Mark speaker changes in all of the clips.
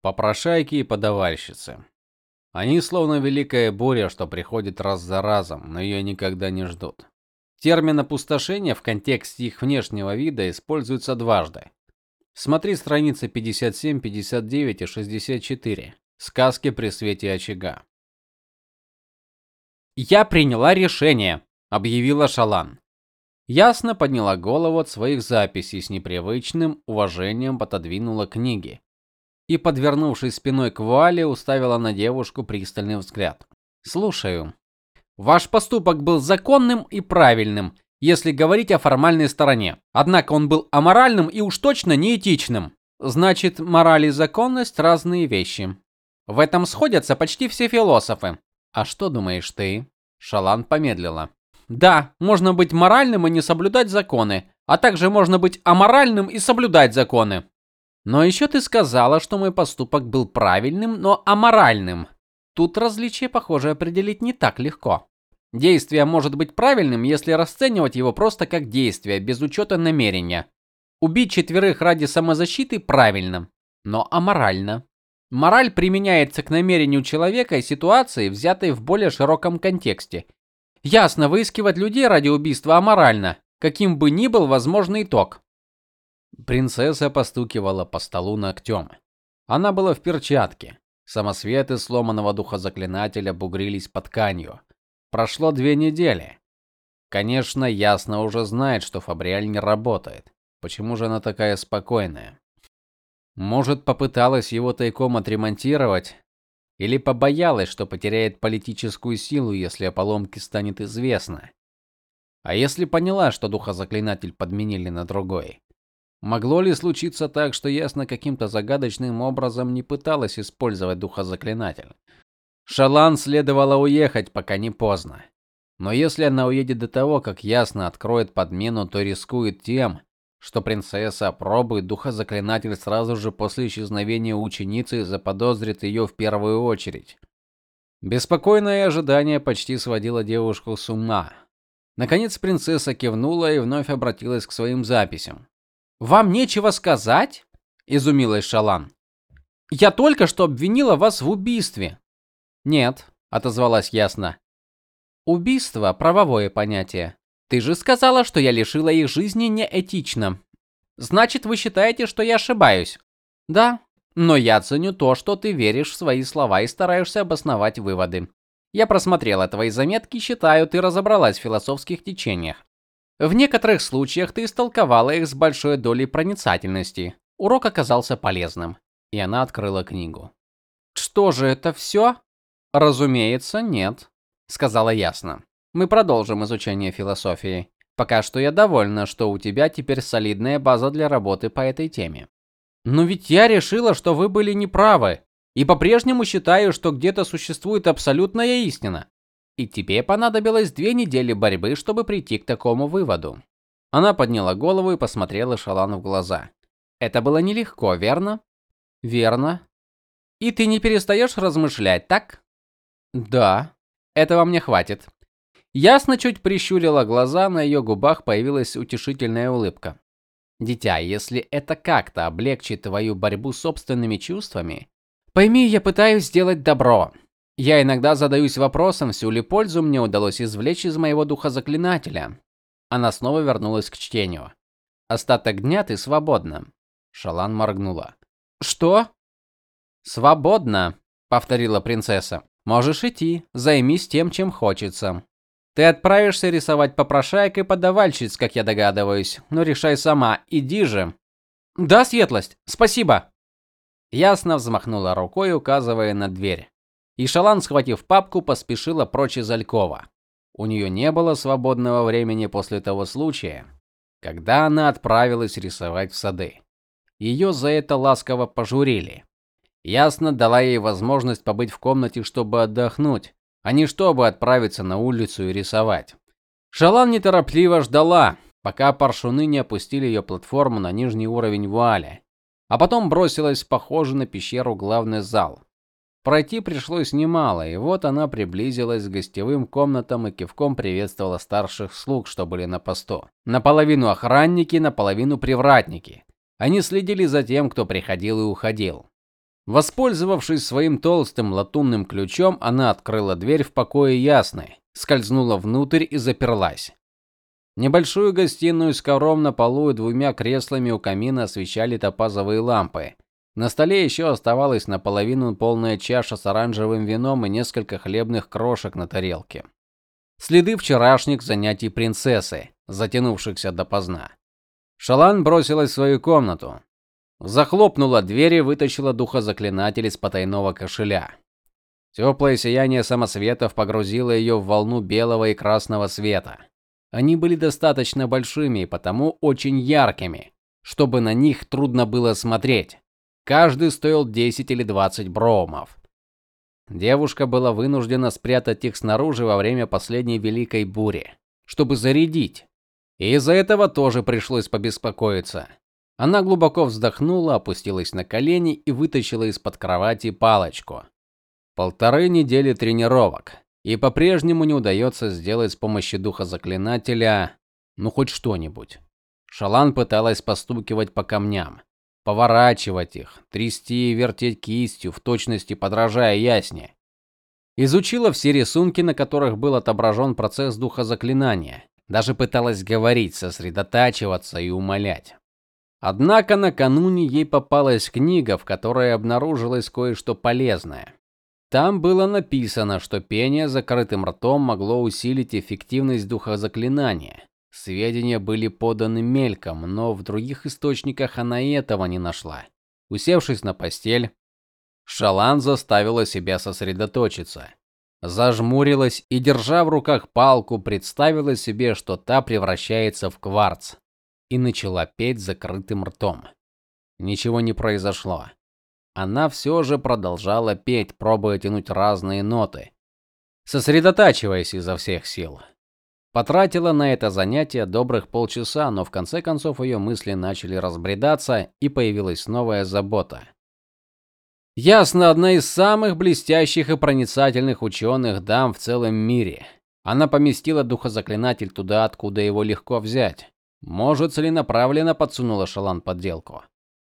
Speaker 1: Попрошайки и подавальщицы. Они словно великая буря, что приходит раз за разом, но ее никогда не ждут. Термин опустошение в контексте их внешнего вида используется дважды. Смотри страницы 57, 59 и 64. Сказки при свете очага.
Speaker 2: Я приняла решение, объявила Шалан. Ясно подняла голову от своих записей с непривычным уважением пододвинула книги и, подвернувшись спиной к вуале, уставила на девушку пристальный взгляд. Слушаю. Ваш поступок был законным и правильным, если говорить о формальной стороне. Однако он был аморальным и уж точно неэтичным. Значит, мораль и законность разные вещи. В этом сходятся почти все философы. А что думаешь ты? Шалан помедлила. Да, можно быть моральным и не соблюдать законы, а также можно быть аморальным и соблюдать законы. Но еще ты сказала, что мой поступок был правильным, но аморальным. Тут различие, похоже, определить не так легко. Действие может быть правильным, если расценивать его просто как действие, без учета намерения. Убить четверых ради самозащиты правильно, но аморально. Мораль применяется к намерению человека и ситуации, взятой в более широком контексте. Ясно, выискивать людей ради убийства аморально, каким бы ни был возможный итог.
Speaker 1: Принцесса постукивала по столу ногтем. Она была в перчатке. Самосветы сломанного духа заклинателя бугрились под тканью. Прошло две недели. Конечно, ясно уже знает, что Фабриаль не работает. Почему же она такая спокойная? Может, попыталась его тайком отремонтировать или побоялась, что потеряет политическую силу, если о поломке станет известно? А если поняла, что духозаклинатель подменили на другой? Могло ли случиться так, что ясно каким-то загадочным образом не пыталась использовать духозаклинатель? Шалан следовало уехать, пока не поздно. Но если она уедет до того, как ясно откроет подмену, то рискует тем, что принцесса опробует духозаклинатель сразу же после исчезновения ученицы и заподозрит ее в первую очередь. Беспокойное ожидание почти сводило девушку с ума. Наконец принцесса кивнула и вновь обратилась к своим записям.
Speaker 2: "Вам нечего сказать?" изумилась Шалан. "Я только что обвинила вас в убийстве.
Speaker 1: Нет, отозвалась ясно.
Speaker 2: Убийство правовое понятие. Ты же сказала, что я лишила их жизни неэтично. Значит, вы считаете, что я ошибаюсь? Да, но я ценю то, что ты веришь в свои слова и стараешься обосновать выводы. Я просмотрела твои заметки, считаю, ты разобралась в философских течениях. В некоторых случаях ты истолковала их с большой долей проницательности. Урок оказался полезным, и она открыла книгу. Что же это все?
Speaker 1: Разумеется, нет, сказала ясно. Мы продолжим изучение философии. Пока что я довольна, что у тебя теперь солидная база для работы по этой теме.
Speaker 2: Но ведь я решила, что вы были неправы, и по-прежнему считаю, что где-то существует абсолютная истина. И тебе понадобилось две недели борьбы, чтобы прийти к такому выводу. Она подняла голову и посмотрела Шалану в глаза. Это было нелегко, верно?
Speaker 1: Верно.
Speaker 2: И ты не перестаешь размышлять, так?
Speaker 1: Да,
Speaker 2: этого мне хватит. Ясно чуть прищурила глаза, на ее губах появилась утешительная улыбка. Дитя, если это как-то облегчит твою борьбу с собственными чувствами, пойми, я пытаюсь сделать добро. Я иногда задаюсь вопросом, всю ли пользу мне удалось извлечь из моего духа заклинателя. Она снова вернулась к чтению. Остаток дня ты свободна. Шалан моргнула. Что? Свободна, повторила принцесса. Можешь идти, займись тем, чем хочется. Ты отправишься рисовать попрошаек и подавальщиц, как я догадываюсь. Но решай сама, иди же. Да, светлость. Спасибо. Ясно взмахнула рукой, указывая на дверь. И Шалан, схватив папку, поспешила прочь из Алькова. У нее не было свободного времени после того случая, когда она отправилась рисовать в сады. Ее за это ласково пожурили. Ясно дала ей возможность побыть в комнате, чтобы отдохнуть, а не чтобы отправиться на улицу и рисовать. Шалан неторопливо ждала, пока паршуны не опустили ее платформу на нижний уровень вуаля, а потом бросилась в похожий на пещеру главный зал. Пройти пришлось немало, и вот она приблизилась к гостевым комнатам и кивком приветствовала старших слуг, что были на посту. Наполовину охранники, наполовину привратники. Они следили за тем, кто приходил и уходил.
Speaker 1: Воспользовавшись своим толстым латунным ключом, она открыла дверь в покое Ясны, скользнула внутрь и заперлась. Небольшую гостиную с ковром на полу и двумя креслами у камина освещали топазовые лампы. На столе еще оставалась наполовину полная чаша с оранжевым вином и несколько хлебных крошек на тарелке. Следы вчерашних занятий принцессы, затянувшихся допоздна. Шалан бросилась в свою комнату, захлопнула дверь и вытащила духозаклинатель из потайного кошеля. Теплое сияние самосветов погрузило ее в волну белого и красного света. Они были достаточно большими и потому очень яркими, чтобы на них трудно было смотреть. Каждый стоил 10 или 20 бромов. Девушка была вынуждена спрятать их снаружи во время последней великой бури, чтобы зарядить. Из-за этого тоже пришлось побеспокоиться. Она глубоко вздохнула, опустилась на колени и вытащила из-под кровати палочку. Полторы недели тренировок, и по-прежнему не удается сделать с помощью духа заклинателя ну хоть что-нибудь. Шалан пыталась постукивать по камням, поворачивать их, трясти и вертеть кистью, в точности подражая ясне. Изучила все рисунки, на которых был отображен процесс духа заклинания. Даже пыталась говорить, сосредотачиваться и умолять. Однако накануне ей попалась книга, в которой обнаружилось кое-что полезное. Там было написано, что пение закрытым ртом могло усилить эффективность духозаклинания. Сведения были поданы мельком, но в других источниках она и этого не нашла. Усевшись на постель, Шалан заставила себя сосредоточиться. Зажмурилась и, держа в руках палку, представила себе, что та превращается в кварц, и начала петь закрытым ртом. Ничего не произошло она все же продолжала петь, пробуя тянуть разные ноты, сосредотачиваясь изо всех сил. Потратила на это занятие добрых полчаса, но в конце концов ее мысли начали разбредаться, и появилась новая забота. Ясно, одна из самых блестящих и проницательных ученых дам в целом мире. Она поместила духозаклинатель туда, откуда его легко взять. Может, целенаправленно подсунула Шалан подделку.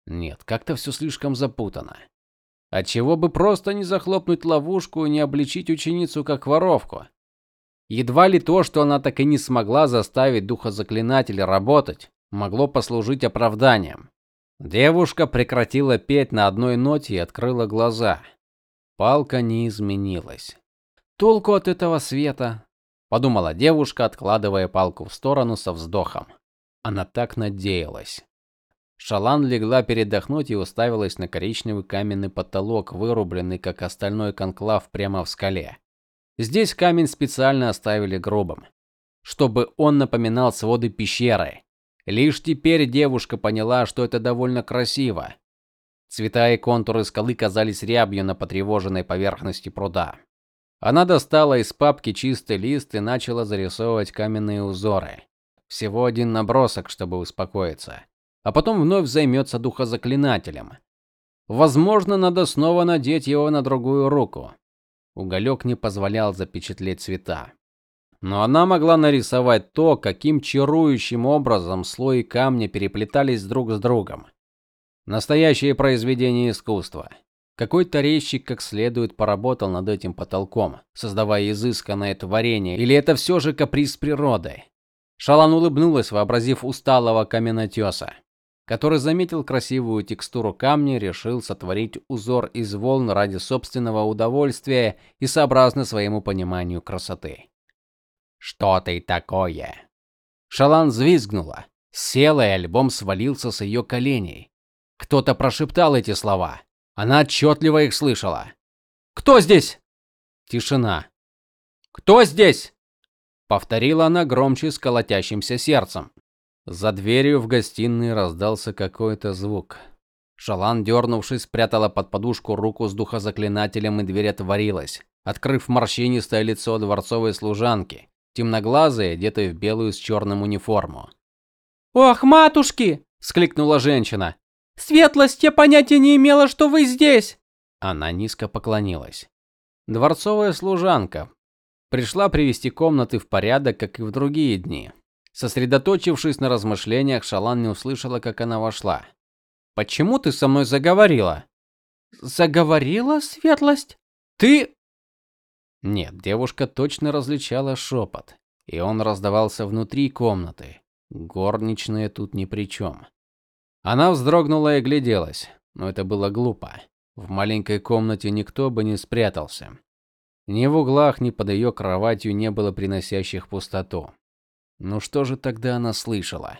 Speaker 1: Нет, как-то все слишком запутано. Отчего бы просто не захлопнуть ловушку и не обличить ученицу как воровку? Едва ли то, что она так и не смогла заставить духозаклинателя работать, могло послужить оправданием. Девушка прекратила петь на одной ноте и открыла глаза. Палка не изменилась. Толку от этого света, подумала девушка, откладывая палку в сторону со вздохом. Она так надеялась. Шалан легла передохнуть и уставилась на коричневый каменный потолок, вырубленный как остальной конклав прямо в скале. Здесь камень специально оставили грубым, чтобы он напоминал своды пещеры. Лишь теперь девушка поняла, что это довольно красиво. Цвета и контуры скалы казались рябью на потревоженной поверхности пруда. Она достала из папки чистый лист и начала зарисовывать каменные узоры. Всего один набросок, чтобы успокоиться а потом вновь займется духозаклинателем. Возможно, надо снова надеть его на другую руку. Уголек не позволял запечатлеть цвета. Но она могла нарисовать то, каким чарующим образом слои камня переплетались друг с другом. Настоящее произведение искусства. Какой-то резчик как следует поработал над этим потолком, создавая изысканное творение, или это все же каприз природы? Шалан улыбнулась, вообразив усталого каменотеса который заметил красивую текстуру камня решил сотворить узор из волн ради собственного удовольствия и сообразно своему пониманию красоты. Что ты такое? Шалан взвизгнула, села, и альбом свалился с ее коленей. Кто-то прошептал эти слова. Она отчетливо их слышала. Кто здесь? Тишина. Кто здесь? повторила она громче с колотящимся сердцем. За дверью в гостиной раздался какой-то звук. Шалан, дернувшись, спрятала под подушку руку с духозаклинателем, и дверь отворилась, открыв морщинистое лицо дворцовой служанки, темноглазой, одетой в белую с черным униформу.
Speaker 3: "Ох, матушки!" вскликнула женщина. "Светлость, я понятия не имела, что вы здесь".
Speaker 1: Она низко поклонилась. Дворцовая служанка пришла привести комнаты в порядок, как и в другие дни. Сосредоточившись на размышлениях, Шалан не услышала, как она вошла. "Почему ты со мной заговорила?"
Speaker 3: заговорила светлость? Ты
Speaker 1: Нет, девушка точно различала шепот, и он раздавался внутри комнаты. Горничная тут ни при чем. Она вздрогнула и гляделась, но это было глупо. В маленькой комнате никто бы не спрятался. Ни в углах, ни под ее кроватью не было приносящих пустоту. Ну что же тогда она слышала?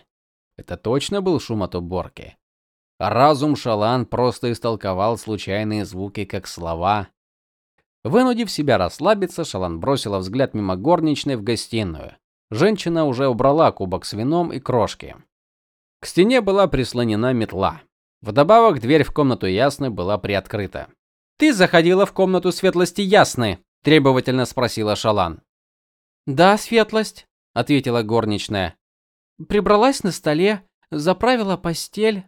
Speaker 1: Это точно был шум от уборки. Разум Шалан просто истолковал случайные звуки как слова. Вынудив себя расслабиться, Шалан бросила взгляд мимо горничной в гостиную. Женщина уже убрала кубок с вином и крошки. К стене была прислонена метла. Вдобавок дверь в комнату Ясны была приоткрыта.
Speaker 3: Ты заходила в комнату светлости Ясны? требовательно спросила Шалан. Да, светлость, ответила горничная. Прибралась на столе, заправила постель.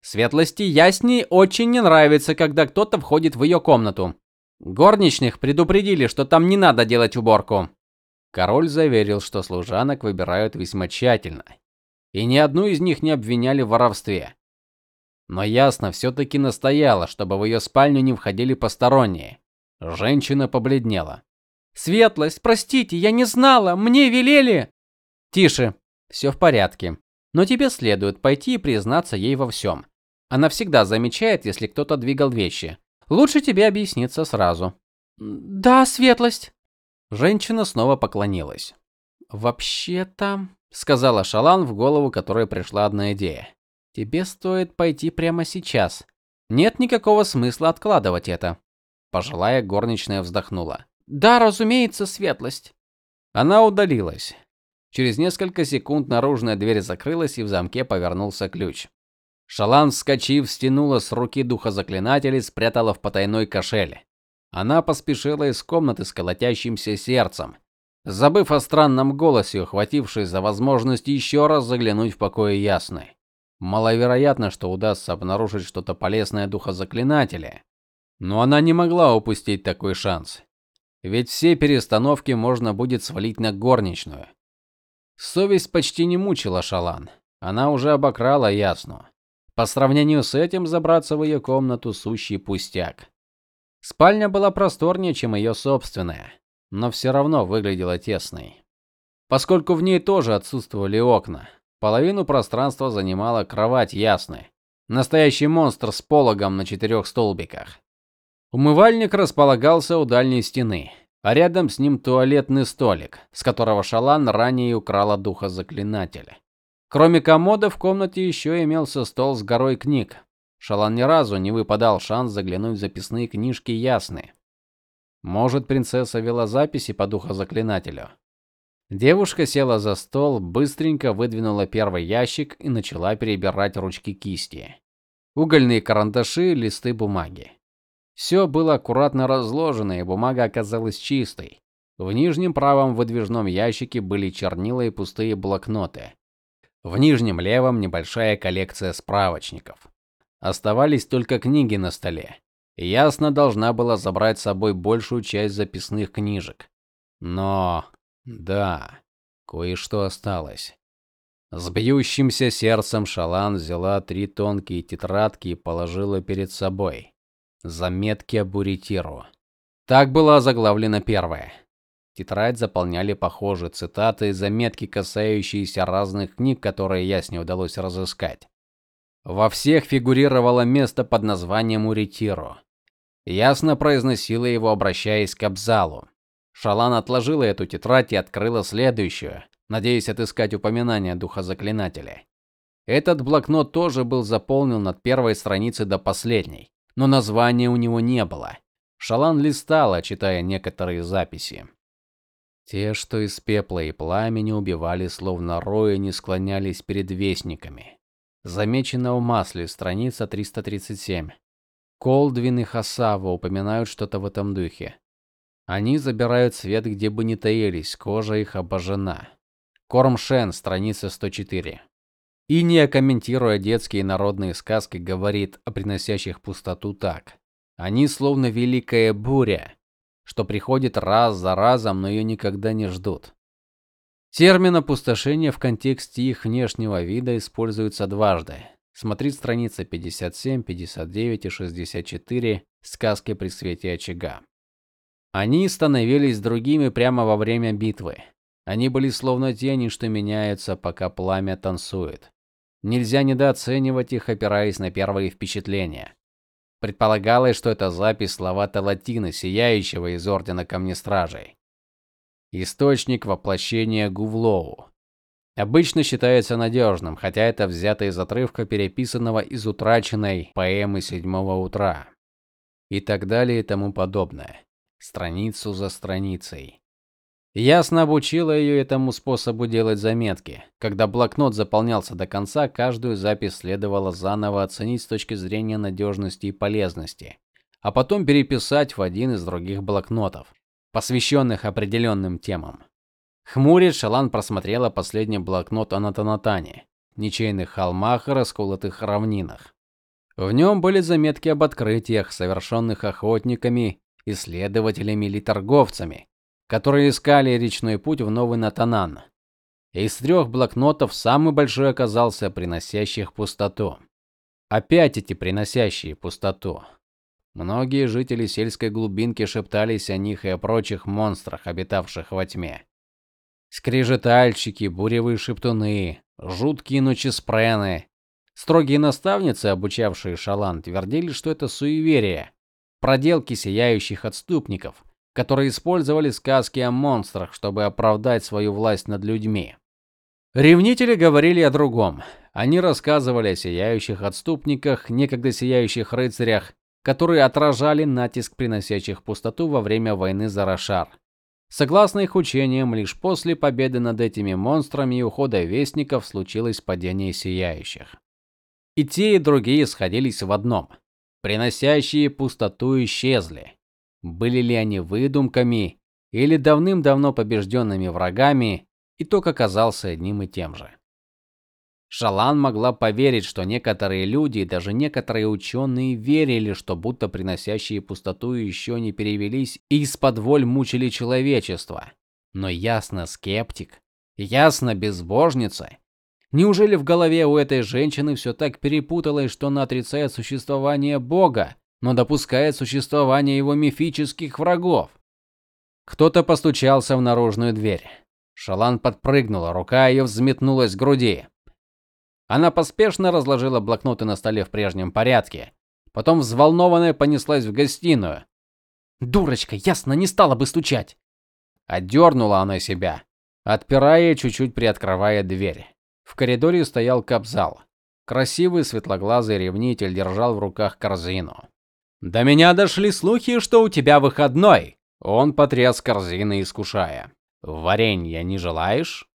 Speaker 2: Светлости Ясней очень не нравится, когда кто-то входит в ее комнату. Горничных предупредили, что там не надо делать уборку.
Speaker 1: Король заверил, что служанок выбирают весьма тщательно, и ни одну из них не обвиняли в воровстве. Но ясно все таки настояла, чтобы в ее спальню не входили посторонние. Женщина побледнела.
Speaker 3: Светлость, простите, я не знала, мне велели.
Speaker 2: Тише. все в порядке. Но тебе следует пойти и признаться ей во всем. Она всегда замечает, если кто-то двигал вещи. Лучше тебе объясниться сразу.
Speaker 3: Да, светлость.
Speaker 2: Женщина снова поклонилась. Вообще-то, сказала Шалан, в голову которой пришла одна идея. Тебе стоит пойти прямо сейчас. Нет никакого смысла откладывать это. Пожилая горничная вздохнула.
Speaker 3: Да, разумеется, светлость.
Speaker 1: Она удалилась. Через несколько секунд наружная дверь закрылась, и в замке повернулся ключ. Шалан, вскочив, стянула с руки духа заклинателя и спрятала в потайной кошеле. Она поспешила из комнаты с колотящимся сердцем, забыв о странном голосе, ухватившись за возможность еще раз заглянуть в покои Ясны. Маловероятно, что удастся обнаружить что-то полезное духа заклинателя, но она не могла упустить такой шанс. Ведь все перестановки можно будет свалить на горничную. Совесть почти не мучила Шалан. Она уже обокрала Ясну. По сравнению с этим забраться в ее комнату сущий пустяк. Спальня была просторнее, чем ее собственная, но все равно выглядела тесной. Поскольку в ней тоже отсутствовали окна, половину пространства занимала кровать Ясны. Настоящий монстр с пологом на четырех столбиках. Умывальник располагался у дальней стены, а рядом с ним туалетный столик, с которого Шалан ранее украла духа заклинателя. Кроме комода в комнате еще имелся стол с горой книг. Шалан ни разу не выпадал шанс заглянуть в записные книжки Ясны. Может, принцесса вела записи по духозаклинателю. Девушка села за стол, быстренько выдвинула первый ящик и начала перебирать ручки кисти. Угольные карандаши, листы бумаги. Все было аккуратно разложено, и бумага оказалась чистой. В нижнем правом выдвижном ящике были чернила и пустые блокноты. В нижнем левом небольшая коллекция справочников. Оставались только книги на столе. Ясно должна была забрать с собой большую часть записных книжек. Но да, кое-что осталось. С бьющимся сердцем Шалан взяла три тонкие тетрадки и положила перед собой. Заметки об Уритиру. Так была заглавлена первая. Тетрадь заполняли похожие цитаты и заметки, касающиеся разных книг, которые ясне удалось разыскать. Во всех фигурировало место под названием Уритиру. Ясно произносила его, обращаясь к Абзалу. Шалан отложила эту тетрадь и открыла следующую, надеясь отыскать упоминание духа заклинателя. Этот блокнот тоже был заполнен от первой страницы до последней но названия у него не было. Шалан листала, читая некоторые записи. Те, что из пепла и пламени убивали словно рои, не склонялись перед вестниками. Замечено в масле, страница 337. Колдвин и Хасава упоминают что-то в этом духе. Они забирают свет, где бы ни таились, кожа их обожжена. Кормшен, страница 104. Иния, комментируя детские народные сказки, говорит о приносящих пустоту так: они словно великая буря, что приходит раз за разом, но ее никогда не ждут. Термин опустошение в контексте их внешнего вида используется дважды. Смотри страницы 57, 59 и 64 Сказки при свете очага. Они становились другими прямо во время битвы. Они были словно тени, что меняются, пока пламя танцует. Нельзя недооценивать их, опираясь на первые впечатления. Предполагалось, что это запись слова Талатина, сияющего из ордена Камнестражей. Источник воплощения Гувлоу. Обычно считается надежным, хотя это взято из отрывка переписанного из утраченной поэмы Седьмого утра. И так далее и тому подобное. Страницу за страницей. Ясно обучила ее этому способу делать заметки. Когда блокнот заполнялся до конца, каждую запись следовало заново оценить с точки зрения надежности и полезности, а потом переписать в один из других блокнотов, посвященных определенным темам. Хмурясь, Шалан просмотрела последний блокнот о Натанатане, ничейных холмах и расколотых равнинах. В нем были заметки об открытиях, совершенных охотниками, исследователями или торговцами, которые искали речной путь в Новый Натанан. Из трех блокнотов самый большой оказался приносящих пустоту. Опять эти приносящие пустоту. Многие жители сельской глубинки шептались о них и о прочих монстрах, обитавших во тьме. Скрежетальщики, буревые шептуны, жуткие ночеспрены. Строгие наставницы, обучавшие Шалан, твердили, что это суеверие, проделки сияющих отступников, которые использовали сказки о монстрах, чтобы оправдать свою власть над людьми. Ревнители говорили о другом. Они рассказывали о сияющих отступниках, некогда сияющих рыцарях, которые отражали натиск приносящих пустоту во время войны за Рошар. Согласно их учениям, лишь после победы над этими монстрами и ухода вестников случилось падение сияющих. И те, и другие сходились в одном: приносящие пустоту исчезли. Были ли они выдумками или давным-давно побежденными врагами, итог оказался одним и тем же. Шалан могла поверить, что некоторые люди даже некоторые ученые верили, что будто приносящие пустоту еще не перевелись и из-под воль мучили человечество. Но ясно скептик, ясно безбожница. Неужели в голове у этой женщины все так перепуталось, что она отрицает существование Бога, но допускает существование его мифических врагов? Кто-то постучался в наружную дверь. Шалан подпрыгнула, рука ее взметнулась к груди. Она поспешно разложила блокноты на столе в прежнем порядке. Потом взволнованная понеслась в гостиную. Дурочка, ясно, не стала бы стучать. Отдернула она себя, отпирая чуть-чуть приоткрывая дверь. В коридоре стоял Капзал. Красивый светлоглазый ревнитель держал в руках корзину. До меня дошли слухи, что у тебя выходной. Он потряс корзиной, искушая. Варенья не желаешь?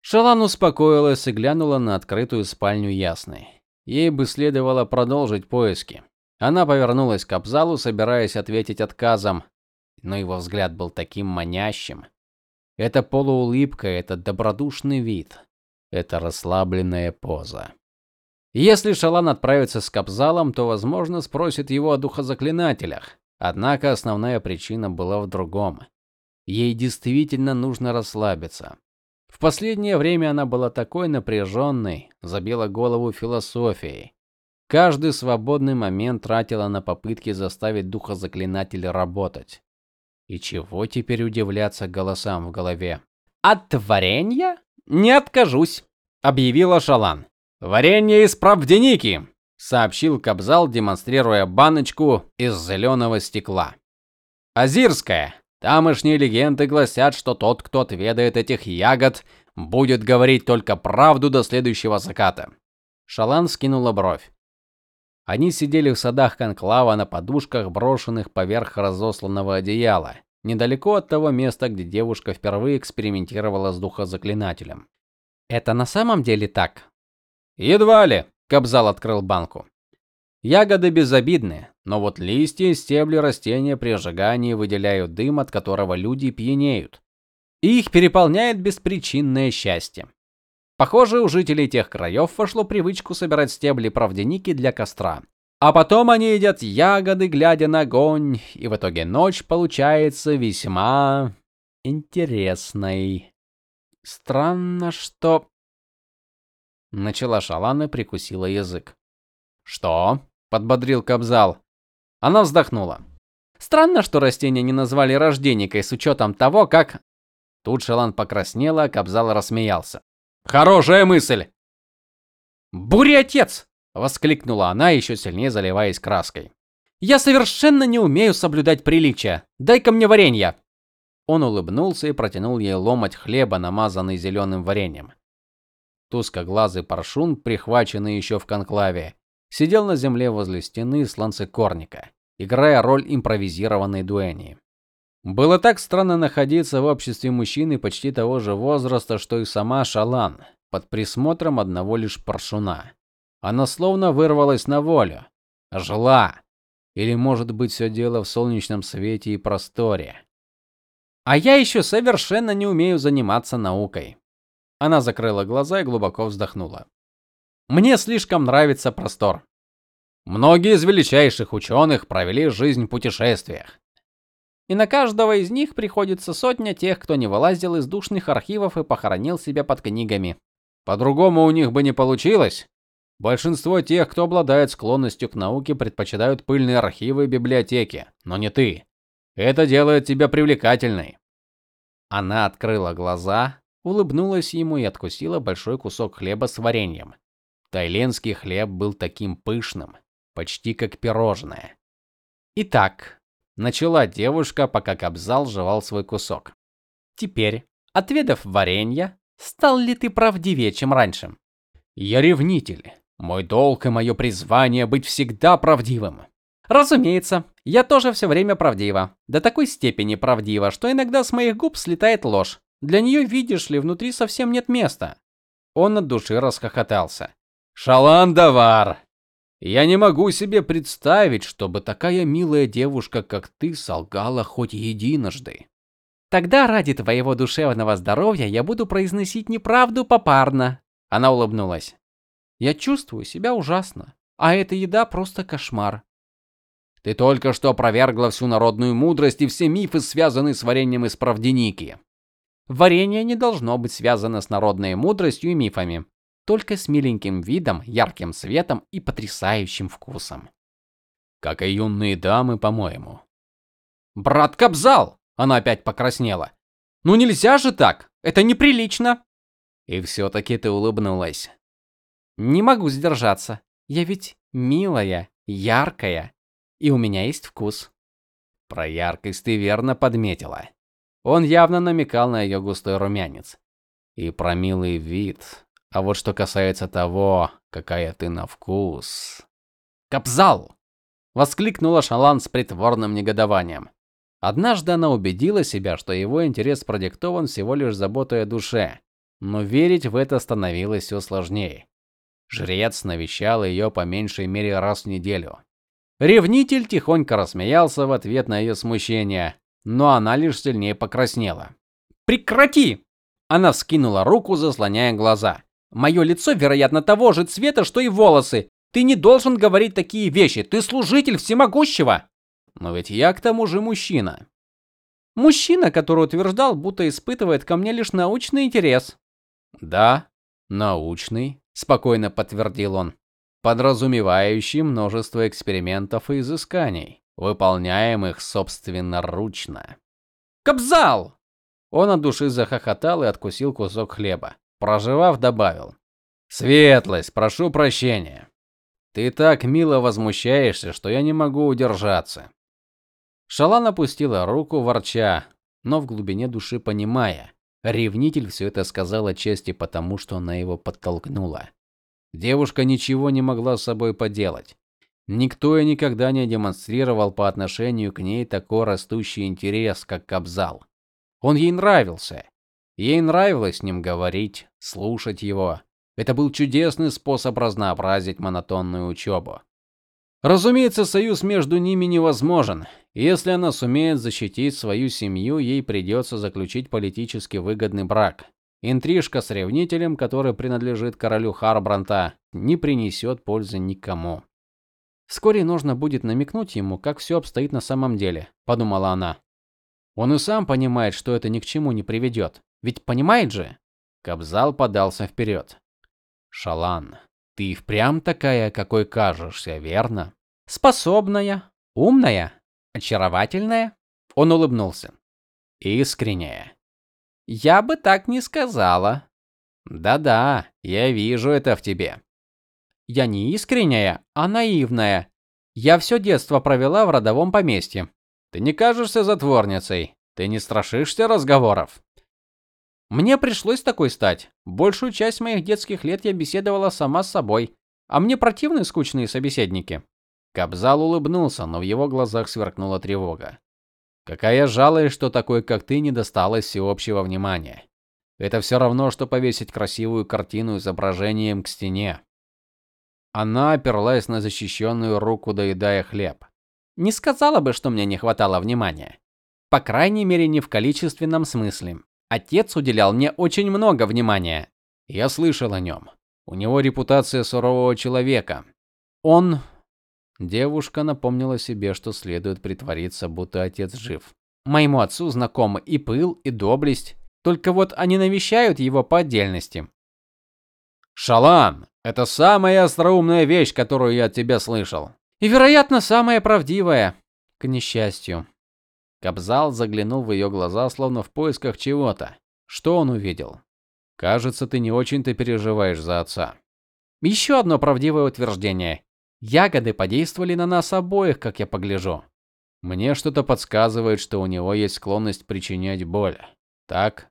Speaker 1: Шалан успокоилась и глянула на открытую спальню Ясной. Ей бы следовало продолжить поиски. Она повернулась к Абзалу, собираясь ответить отказом, но его взгляд был таким манящим. Это полуулыбка, этот добродушный вид, эта расслабленная поза. Если Шалан отправится с Капзалом, то, возможно, спросит его о духозаклинателях. Однако основная причина была в другом. Ей действительно нужно расслабиться. В последнее время она была такой напряженной, забила голову философией. Каждый свободный момент тратила на попытки заставить духа заклинателя работать. И чего теперь удивляться голосам в голове? От варенья? Не откажусь, объявила Шалан. Варенье из правденики, сообщил Кабзал, демонстрируя баночку из зеленого стекла. Азирская, Тамошние легенды гласят, что тот, кто отведает этих ягод, будет говорить только правду до следующего заката. Шалан скинула бровь. Они сидели в садах конклава на подушках, брошенных поверх разосланного одеяла, недалеко от того места, где девушка впервые экспериментировала с духозаклинателем. Это на самом деле так? Едва ли, Кабзал открыл банку. Ягоды безобидны, но вот листья и стебли растения при сжигании выделяют дым, от которого люди пьянеют. Их переполняет беспричинное счастье. Похоже, у жителей тех краев вошло привычку собирать стебли правденики для костра. А потом они едят ягоды, глядя на огонь, и в итоге ночь получается весьма интересной. Странно, что
Speaker 2: начала Шалан и прикусила язык. Что? подбодрил Кобзал. Она вздохнула. Странно, что растения не назвали рожденикой с учетом того, как Тут Шалан покраснела, а Кобзал рассмеялся. Хорошая мысль. Бури отец, воскликнула она, еще сильнее заливаясь краской. Я совершенно не умею соблюдать приличия. Дай-ка мне варенья. Он улыбнулся и протянул ей ломоть хлеба, намазанный зеленым вареньем. Тускоглазый паршун, прихваченный еще в конклаве, сидел на земле возле стены сланцекорника, играя роль импровизированной дуэни. Было так странно находиться в обществе мужчины почти того же возраста, что и сама Шалан, под присмотром одного лишь паршуна. Она словно вырвалась на волю, жила. Или, может быть, все дело в солнечном свете и просторе. А я еще совершенно не умею заниматься наукой. Она закрыла глаза и глубоко вздохнула. Мне слишком нравится простор. Многие из величайших ученых провели жизнь в путешествиях. И на каждого из них приходится сотня тех, кто не вылазил из душных архивов и похоронил себя под книгами. По-другому у них бы не получилось. Большинство тех, кто обладает склонностью к науке, предпочитают пыльные архивы и библиотеки, но не ты. Это делает тебя привлекательной. Она открыла глаза, улыбнулась ему и откусила большой кусок хлеба с вареньем. Тайленский хлеб был таким пышным, почти как пирожное. Итак, начала девушка, пока Кобзал жевал свой кусок. Теперь, отведав варенье, стал ли ты правдивее, чем раньше? Я ревнитель. Мой долг и мое призвание быть всегда правдивым. Разумеется, я тоже все время правдива. До такой степени правдива, что иногда с моих губ слетает ложь. Для нее, видишь ли, внутри совсем нет места. Он от души расхохотался. Шаландавар. Я не могу себе представить, чтобы такая милая девушка, как ты, солгала хоть единожды. Тогда ради твоего душевного здоровья я буду произносить неправду попарно. Она улыбнулась. Я чувствую себя ужасно, а эта еда просто кошмар. Ты только что опровергла всю народную мудрость и все мифы, связанные с вареньем из правденики. Варенье не должно быть связано с народной мудростью и мифами, только с миленьким видом, ярким светом и потрясающим вкусом. Как и юные дамы, по-моему. Брат Кобзал, она опять покраснела. Ну нельзя же так. Это неприлично. И все таки ты улыбнулась. Не могу сдержаться. Я ведь милая, яркая и у меня есть вкус. Про яркость ты верно подметила. Он явно намекал на ее густой румянец. И про милый вид. А вот что касается того, какая ты на вкус. Капзал! воскликнула Шалан с притворным негодованием. Однажды она убедила себя, что его интерес продиктован всего лишь заботой о душе, но верить в это становилось все сложнее. Жрец навещал ее по меньшей мере раз в неделю. Ревнитель тихонько рассмеялся в ответ на ее смущение, но она лишь сильнее покраснела. "Прекрати!" Она вскинула руку, заслоняя глаза. «Мое лицо, вероятно, того же цвета, что и волосы. Ты не должен говорить такие вещи. Ты служитель всемогущего". Но ведь я к тому же мужчина. Мужчина, который утверждал, будто испытывает ко мне лишь научный интерес. Да, научный, спокойно подтвердил он подразумевающий множество экспериментов и изысканий, выполняемых собственноручно. Кобзал! Он от души захохотал и откусил кусок хлеба. Прожевав, добавил: "Светлость, прошу прощения. Ты так мило возмущаешься, что я не могу удержаться". Шалан опустила руку, ворча, но в глубине души понимая, ревнитель все это сказал отчасти потому, что она его подтолкнула. Девушка ничего не могла с собой поделать. Никто и никогда не демонстрировал по отношению к ней такой растущий интерес, как Кобзал. Он ей нравился. Ей нравилось с ним говорить, слушать его. Это был чудесный способ разнообразить монотонную учебу. Разумеется, союз между ними невозможен. Если она сумеет защитить свою семью, ей придется заключить политически выгодный брак. Интрижка с ревнителем, который принадлежит королю Харбранта, не принесет пользы никому. Вскоре нужно будет намекнуть ему, как все обстоит на самом деле, подумала она. Он и сам понимает, что это ни к чему не приведет. Ведь понимает же. Кобзал подался вперед.
Speaker 1: Шалан, ты впрямь такая, какой кажешься, верно?
Speaker 2: Способная, умная, очаровательная. Он улыбнулся.
Speaker 1: Искренняя.
Speaker 2: Я бы так не сказала.
Speaker 1: Да-да, я вижу это в тебе.
Speaker 2: Я не искренняя, а наивная. Я все детство провела в родовом поместье.
Speaker 1: Ты не кажешься затворницей. Ты не страшишься разговоров.
Speaker 2: Мне пришлось такой стать. Большую часть моих детских лет я беседовала сама с собой, а мне противны скучные собеседники.
Speaker 1: Кабзал улыбнулся, но в его глазах сверкнула тревога. Какая жалость, что такой, как ты, не досталось всеобщего внимания. Это все равно что повесить красивую картину изображением к стене. Она оперлась на защищенную руку, доедая хлеб.
Speaker 2: Не сказала бы, что мне не хватало внимания. По крайней мере, не в количественном смысле. Отец уделял мне очень много внимания.
Speaker 1: Я слышал о нем. У него репутация сурового человека.
Speaker 2: Он
Speaker 1: Девушка напомнила себе, что следует притвориться, будто отец жив.
Speaker 2: Моему отцу знакомы и пыл, и доблесть, только вот они навещают его по отдельности.
Speaker 1: Шалан, это самая остроумная вещь, которую я от тебя слышал.
Speaker 2: И, вероятно, самая правдивая, к несчастью.
Speaker 1: Кабзал заглянул в ее глаза, словно в поисках чего-то. Что он увидел? Кажется, ты не очень-то переживаешь за отца.
Speaker 2: Еще одно правдивое утверждение. Ягоды подействовали на нас обоих, как я погляжу.
Speaker 1: Мне что-то подсказывает, что у него есть склонность причинять боль. Так?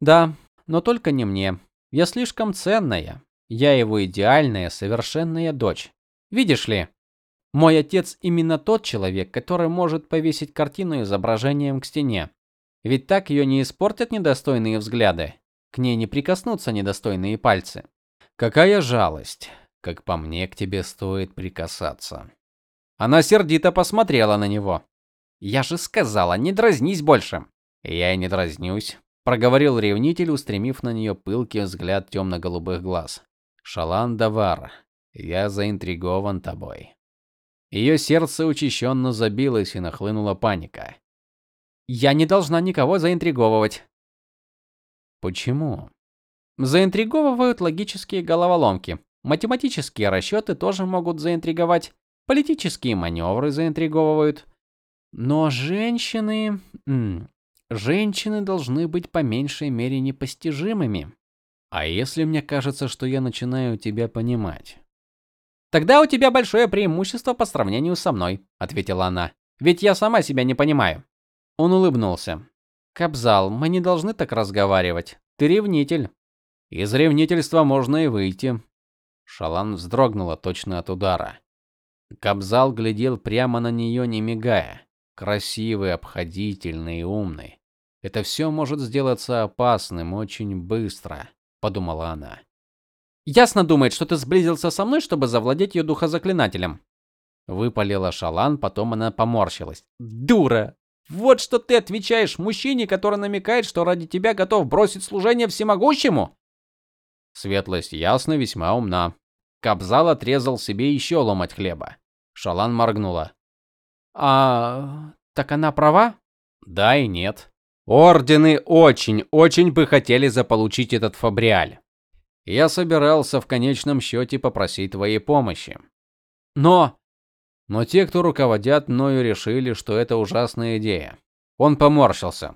Speaker 2: Да, но только не мне. Я слишком ценная. Я его идеальная, совершенная дочь. Видишь ли, мой отец именно тот человек, который может повесить картину изображением к стене. Ведь так ее не испортят недостойные взгляды. К ней не прикоснутся недостойные пальцы.
Speaker 1: Какая жалость. Как по мне, к тебе стоит прикасаться. Она сердито посмотрела на него.
Speaker 2: Я же сказала, не дразнись больше.
Speaker 1: Я и не дразнюсь, проговорил ревнитель, устремив на нее пылкий взгляд темно голубых глаз. Шалан Давар, я заинтригован тобой. Ее сердце учащенно забилось и нахлынула паника.
Speaker 2: Я не должна никого заинтриговывать.
Speaker 1: Почему?
Speaker 2: Заинтриговывают логические головоломки. Математические расчеты тоже могут заинтриговать, политические маневры заинтриговывают. Но женщины, женщины должны быть по меньшей мере непостижимыми.
Speaker 1: А если мне кажется, что я начинаю тебя понимать?
Speaker 2: Тогда у тебя большое преимущество по сравнению со мной, ответила она. Ведь я сама себя не понимаю. Он улыбнулся. Кабзал, мы не должны так разговаривать. Ты ревнитель.
Speaker 1: Из ревнительства можно и выйти, Шалан вздрогнула точно от удара. Кабзал глядел прямо на нее, не мигая. Красивый, обходительный и умный. Это все может сделаться опасным очень быстро, подумала она.
Speaker 2: Ясно думает, что ты сблизился со мной, чтобы завладеть ее духозаклинателем.
Speaker 1: Выпалила Шалан, потом она поморщилась.
Speaker 2: Дура. Вот что ты отвечаешь мужчине, который намекает, что ради тебя готов бросить служение всемогущему?
Speaker 1: Светлость ясно весьма умна. Кабзал отрезал себе еще ломоть хлеба. Шалан моргнула.
Speaker 2: А, так она права?
Speaker 1: Да и нет. Ордены очень, очень бы хотели заполучить этот фабриаль. Я собирался в конечном счете попросить твоей помощи.
Speaker 2: Но
Speaker 1: но те, кто руководят мною, решили, что это ужасная идея. Он поморщился.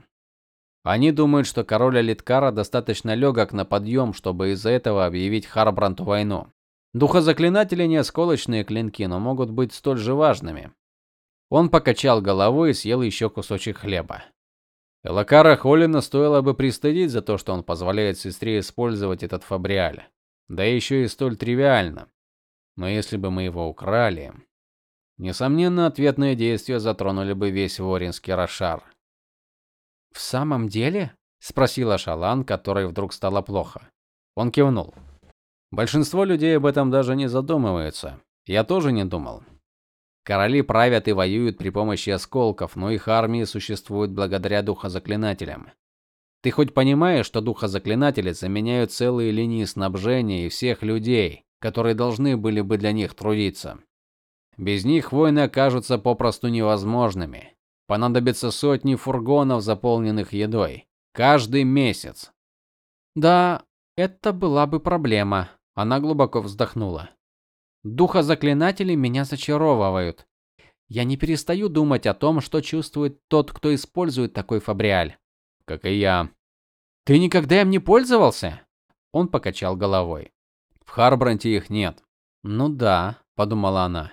Speaker 1: Они думают, что король Алиткара достаточно легок на подъем, чтобы из-за этого объявить Харбранту войну. Духозаклинатели не осколочные клинки, но могут быть столь же важными. Он покачал головой и съел еще кусочек хлеба. Элакара Холлина стоило бы пристыдить за то, что он позволяет сестре использовать этот фабриаль. Да еще и столь тривиально. Но если бы мы его украли, несомненно, ответные действия затронули бы весь Воринский Рошар.
Speaker 2: В самом деле?
Speaker 1: спросила Шалан, которой вдруг стало плохо. Он кивнул. Большинство людей об этом даже не задумываются. Я тоже не думал. Короли правят и воюют при помощи осколков, но их армии существуют благодаря духозаклинателям. Ты хоть понимаешь, что духозаклинатели заменяют целые линии снабжения и всех людей, которые должны были бы для них трудиться? Без них войны окажутся попросту невозможными. Понадобится сотни фургонов, заполненных едой, каждый месяц.
Speaker 2: Да, это была бы проблема, Она глубоко вздохнула. Духозаклинатели меня зачаровывают. Я не перестаю думать о том, что чувствует тот, кто использует такой фабриаль.
Speaker 1: Как и я.
Speaker 2: Ты никогда им не пользовался? Он покачал головой.
Speaker 1: В Харбранте их нет.
Speaker 2: Ну да, подумала она.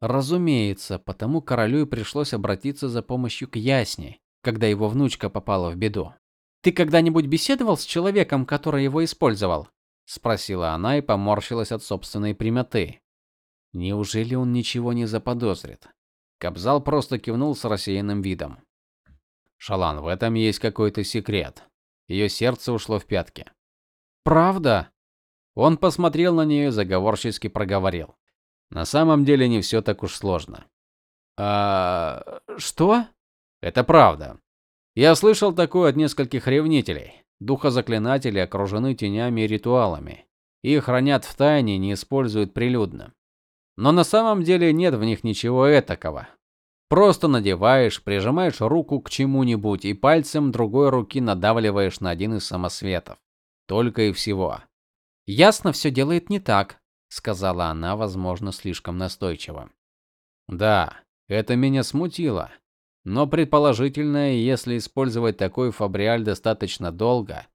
Speaker 2: Разумеется, потому королю и пришлось обратиться за помощью к Ясне, когда его внучка попала в беду. Ты когда-нибудь беседовал с человеком, который его использовал? Спросила она и поморщилась от собственной прямоты. Неужели он ничего не заподозрит? Кабзал просто кивнул с рассеянным видом.
Speaker 1: Шалан, в этом есть какой-то секрет. Ее сердце ушло в пятки.
Speaker 2: Правда?
Speaker 1: Он посмотрел на нее и заговорчески проговорил: "На самом деле не все так уж сложно".
Speaker 2: А что?
Speaker 1: Это правда. Я слышал такое от нескольких ревнителей. Духозаклинатели окружены тенями и ритуалами. Их хранят в тайне не используют прилюдно. Но на самом деле нет в них ничего этакого. Просто надеваешь, прижимаешь руку к чему-нибудь и пальцем другой руки надавливаешь на один из самосветов. Только и всего.
Speaker 2: Ясно, все делает не так, сказала она, возможно, слишком настойчиво.
Speaker 1: Да, это меня смутило. Но предположительно, если использовать такой фабриаль достаточно долго,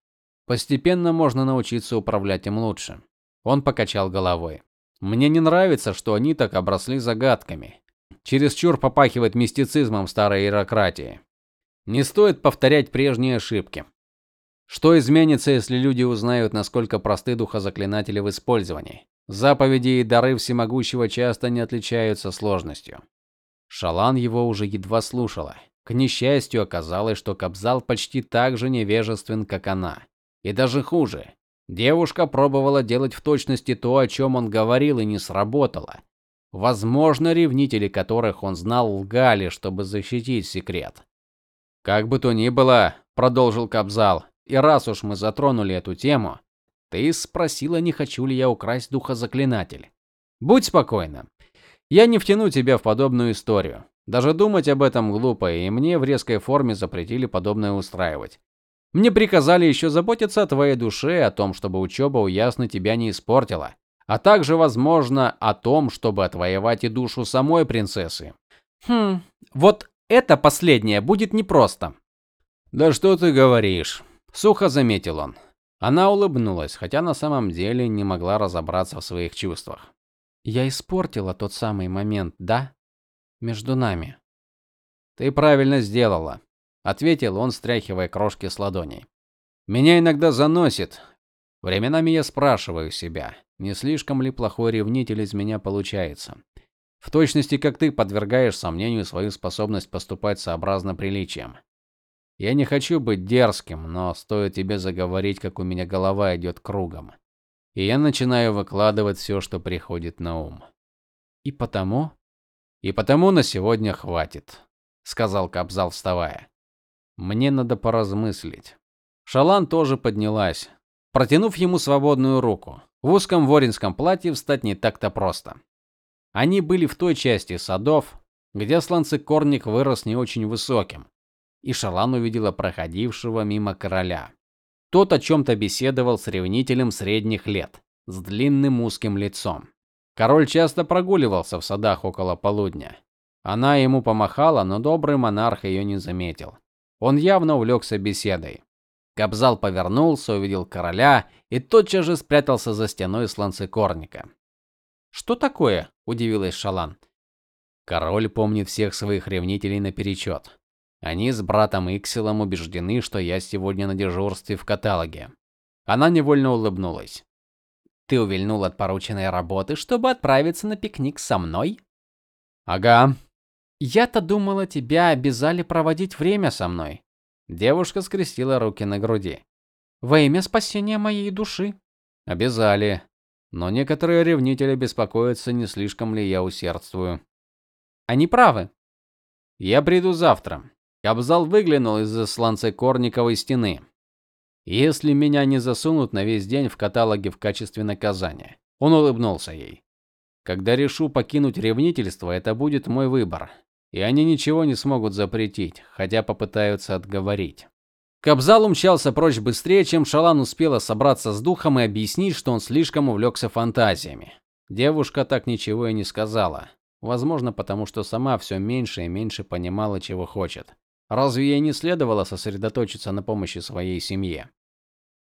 Speaker 1: постепенно можно научиться управлять им лучше. Он покачал головой. Мне не нравится, что они так обросли загадками. Чересчур попахивает мистицизмом старой иерократии. Не стоит повторять прежние ошибки. Что изменится, если люди узнают, насколько просты духозаклинатели в использовании? Заповеди и дары всемогущего часто не отличаются сложностью. Шалан его уже едва слушала. К несчастью, оказалось, что Кабзал почти так же невежествен, как она. И даже хуже. Девушка пробовала делать в точности то, о чем он говорил, и не сработало. Возможно, ревнители, которых он знал, лгали, чтобы защитить секрет. Как бы то ни было, продолжил Кабзал. И раз уж мы затронули эту тему, ты спросила, не хочу ли я украсть духозаклинатель. Будь спокойна. Я не втяну тебя в подобную историю. Даже думать об этом глупо, и мне в резкой форме запретили подобное устраивать. Мне приказали еще заботиться о твоей душе, о том, чтобы учеба у Ясны тебя не испортила, а также, возможно, о том, чтобы отвоевать и душу самой принцессы.
Speaker 2: Хм, вот это последнее будет непросто.
Speaker 1: Да что ты говоришь? сухо заметил он. Она улыбнулась, хотя на самом деле не могла разобраться в своих чувствах.
Speaker 2: Я испортила тот самый момент, да? Между нами.
Speaker 1: Ты правильно сделала, ответил он, стряхивая крошки с ладоней. Меня иногда заносит. Временами я спрашиваю себя, не слишком ли плохой ревнитель из меня получается. В точности, как ты подвергаешь сомнению свою способность поступать сообразно приличиям. Я не хочу быть дерзким, но стоит тебе заговорить, как у меня голова идет кругом и я начинаю выкладывать все, что приходит на ум.
Speaker 2: И потому,
Speaker 1: и потому на сегодня хватит, сказал Кабзал, вставая. Мне надо поразмыслить. Шалан тоже поднялась, протянув ему свободную руку. В узком воринском платье встать не так-то просто. Они были в той части садов, где сланцекорник вырос не очень высоким, и Шалан увидела проходившего мимо короля. Тот о чем то беседовал с ревнителем средних лет, с длинным узким лицом. Король часто прогуливался в садах около полудня. Она ему помахала, но добрый монарх ее не заметил. Он явно увлекся беседой. Кабзал повернулся, увидел короля и тотчас же спрятался за стеной сланцекорника.
Speaker 2: "Что такое?" удивилась Шалан.
Speaker 1: Король помнит всех своих ревнителей наперечет. Они с братом Икселом убеждены, что я сегодня на дежурстве в каталоге. Она невольно улыбнулась.
Speaker 2: Ты увильнул от порученной работы, чтобы отправиться на пикник со мной?
Speaker 1: Ага.
Speaker 2: Я-то думала, тебя обязали проводить время со мной.
Speaker 1: Девушка скрестила руки на груди.
Speaker 2: Во имя спасения моей души.
Speaker 1: Обязали. Но некоторые ревнители беспокоятся, не слишком ли я усердствую.
Speaker 2: Они правы.
Speaker 1: Я приду завтра. Кабзал выглянул из-за сланцекорниковой стены. Если меня не засунут на весь день в каталоге в качестве наказания. Он улыбнулся ей. Когда решу покинуть ревнительство, это будет мой выбор, и они ничего не смогут запретить, хотя попытаются отговорить. Кабзал умчался прочь быстрее, чем Шалан успела собраться с духом и объяснить, что он слишком увлекся фантазиями. Девушка так ничего и не сказала. Возможно, потому что сама все меньше и меньше понимала, чего хочет. Разве ей не следовало сосредоточиться на помощи своей семье?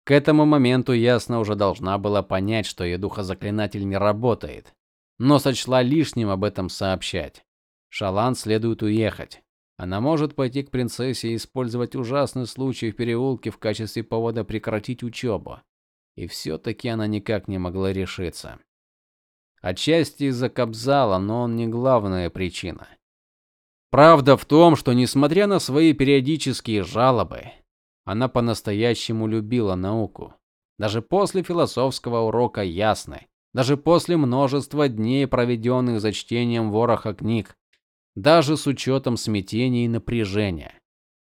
Speaker 1: К этому моменту ясно уже должна была понять, что ее духозаклинатель не работает, но сочла лишним об этом сообщать. Шалан следует уехать. Она может пойти к принцессе и использовать ужасный случай в переулке в качестве повода прекратить учебу. И все таки она никак не могла решиться. Отчасти из-за Кобзала, но он не главная причина. Правда в том, что несмотря на свои периодические жалобы, она по-настоящему любила науку. Даже после философского урока ясны, даже после множества дней, проведенных за чтением вороха книг, даже с учетом смятения и напряжения.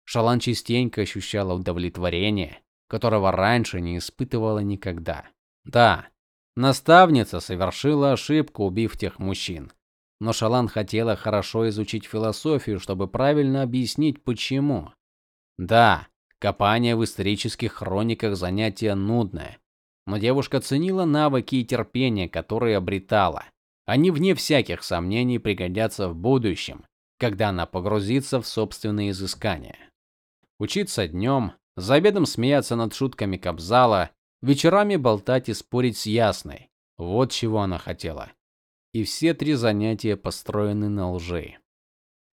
Speaker 1: Шалан частенько ощущала удовлетворение, которого раньше не испытывала никогда. Да, Наставница совершила ошибку, убив тех мужчин. Но Шалан хотела хорошо изучить философию, чтобы правильно объяснить почему. Да, копание в исторических хрониках занятие нудное, но девушка ценила навыки и терпение, которые обретала. Они вне всяких сомнений пригодятся в будущем, когда она погрузится в собственные изыскания. Учиться днем, за обедом смеяться над шутками Кобзала, вечерами болтать и спорить с Ясной. Вот чего она хотела. И все три занятия построены на лжи.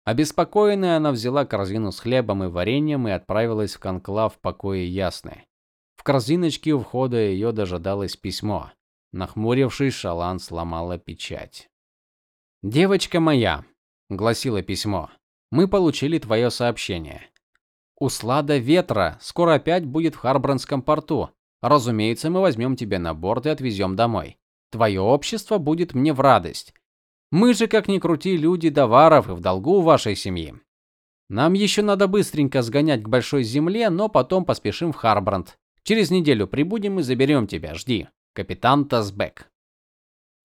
Speaker 1: Обеспокоенная, она взяла корзину с хлебом и вареньем и отправилась в конклав в покое Ясны. В корзиночке у входа ее дожидалось письмо. Нахмурившись, Шалан сломала печать. "Девочка моя", гласило письмо. "Мы получили твое сообщение. Услада ветра скоро опять будет в Харбранском порту. Разумеется, мы возьмем тебя на борт и отвезем домой. Твое общество будет мне в радость. Мы же, как ни крути, люди товаров и в долгу у вашей семьи. Нам еще надо быстренько сгонять к большой земле, но потом поспешим в Харбранд. Через неделю прибудем и заберем тебя. Жди. Капитан Тазбек.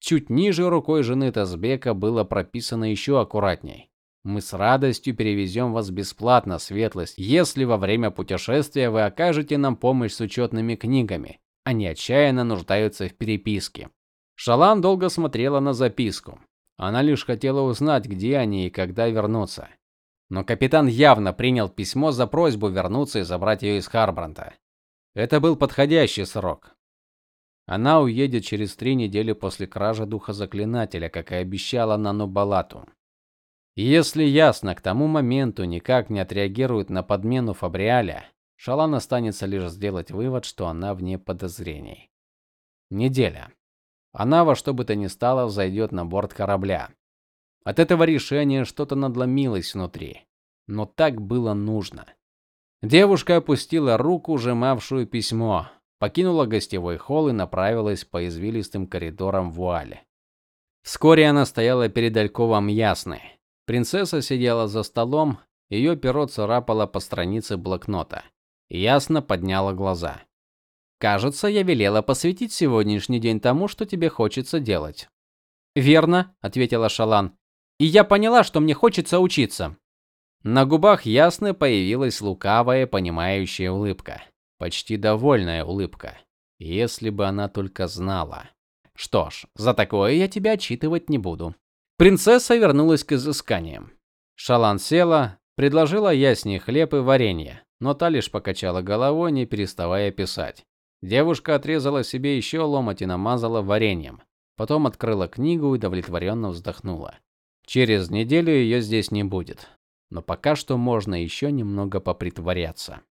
Speaker 1: Чуть ниже рукой жены Тазбека было прописано еще аккуратней. Мы с радостью перевезем вас бесплатно, светлость, если во время путешествия вы окажете нам помощь с учетными книгами. Они отчаянно нуждаются в переписке. Шалан долго смотрела на записку. Она лишь хотела узнать, где они и когда вернутся. Но капитан явно принял письмо за просьбу вернуться и забрать ее из Харбранта. Это был подходящий срок. Она уедет через три недели после кражи духа заклинателя, как и обещала Нанубалату. Если ясно к тому моменту никак не отреагирует на подмену Фабриаля, Шалан останется лишь сделать вывод, что она вне подозрений. Неделя. Она во что бы то ни стало взойдет на борт корабля. От этого решения что-то надломилось внутри, но так было нужно. Девушка опустила руку, сжимавшую письмо, покинула гостевой холл и направилась по извилистым коридорам вуали. Вскоре она стояла перед альковом Ясной. Принцесса сидела за столом, ее перо царапало по странице блокнота. Ясно подняла глаза. Кажется, я велела посвятить сегодняшний день тому, что тебе хочется делать. Верно, ответила Шалан. И я поняла, что мне хочется учиться. На губах ясно появилась лукавая, понимающая улыбка, почти довольная улыбка. Если бы она только знала. Что ж, за такое я тебя отчитывать не буду. Принцесса вернулась к изысканиям. Шалан села, предложила ясне хлеб и варенье, но та лишь покачала головой, не переставая писать. Девушка отрезала себе еще ломоть и намазала вареньем. Потом открыла книгу и удовлетворенно вздохнула. Через неделю ее здесь не будет. Но пока что можно еще немного попритворяться.